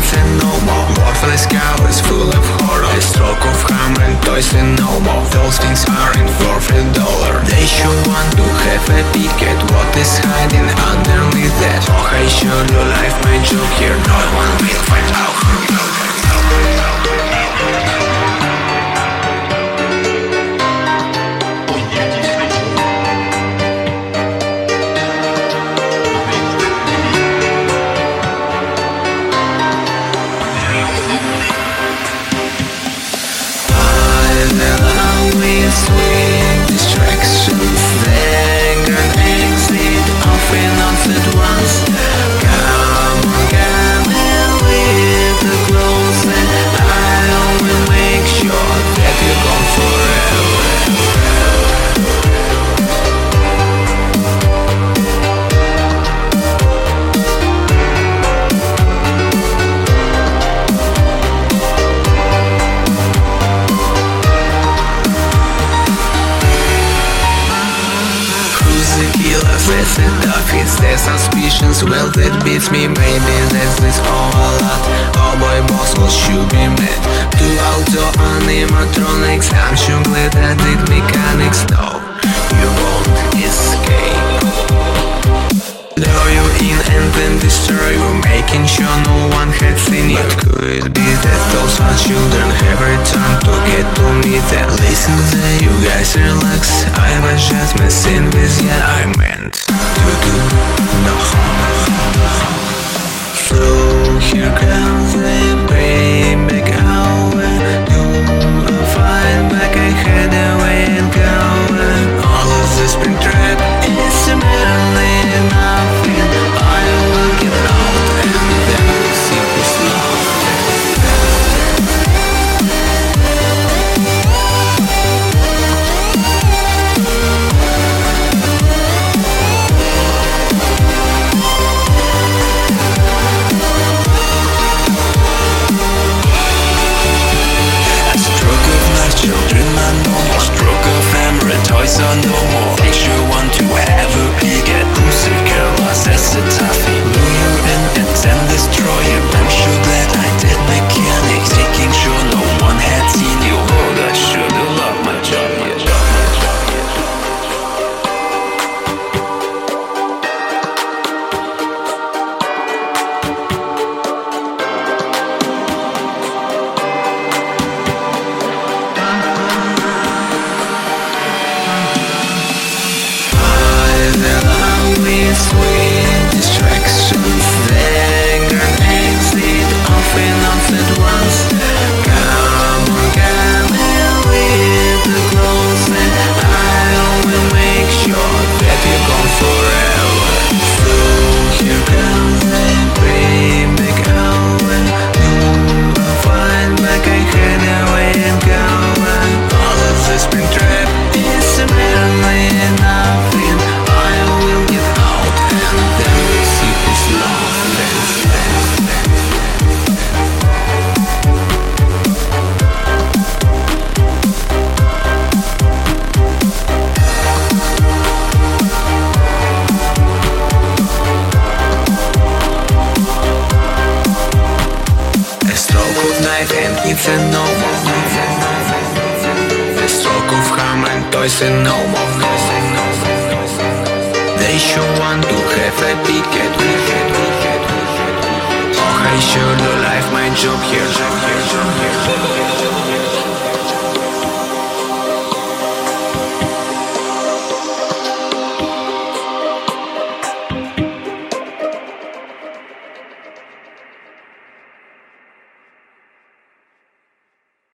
it's a no more. Worthless cow is full of horror. A stroke of hammer and toys and no more. Those things aren't worth a dollar. They sure want to have a peek at what is hiding underneath that. Oh, I sure your life my job here. No one will find out The killer? That's the tough suspicions Well, that beats me Maybe that's this all a lot. Boy, boss will should be mad Two auto animatronics I'm sure glad I did mechanics No, you won't escape. Lure you in and then destroy you Making sure no one had seen you. But could it be that those children? Have returned to Listen there, you guys relax. I was just messing with ya. I meant Sweet A stroke of hammer and toys no more. They sure want to have a me. Oh, I sure do life my job here.